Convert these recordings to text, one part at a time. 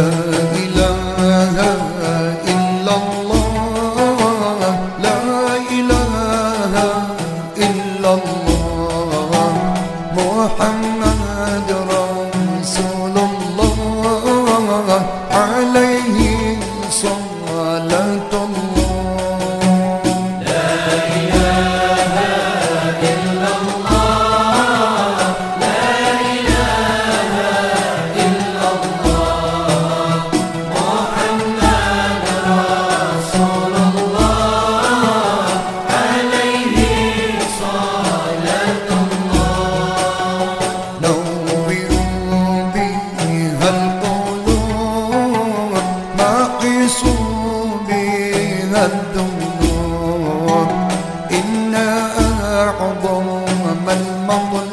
love. أعظم المطلوب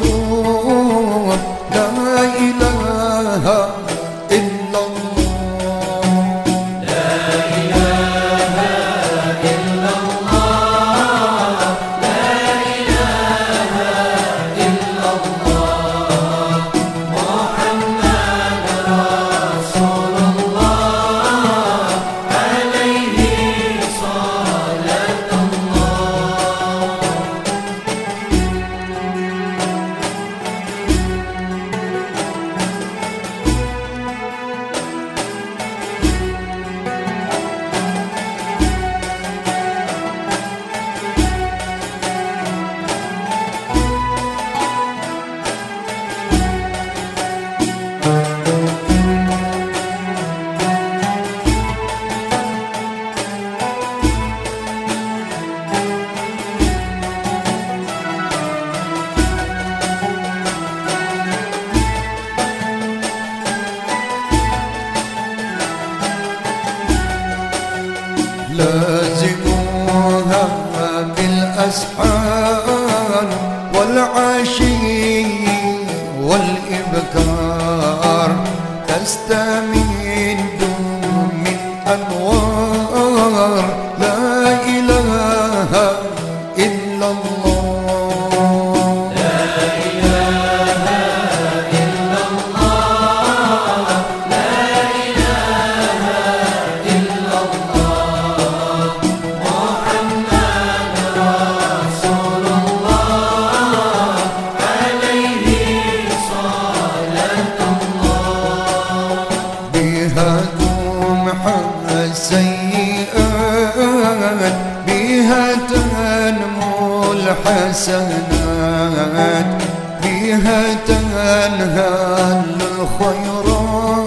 لازموها بالأسحار والعشي والإبكار تستمد من أنوار بها تنمو الحسنات بها تنهل الخيرات.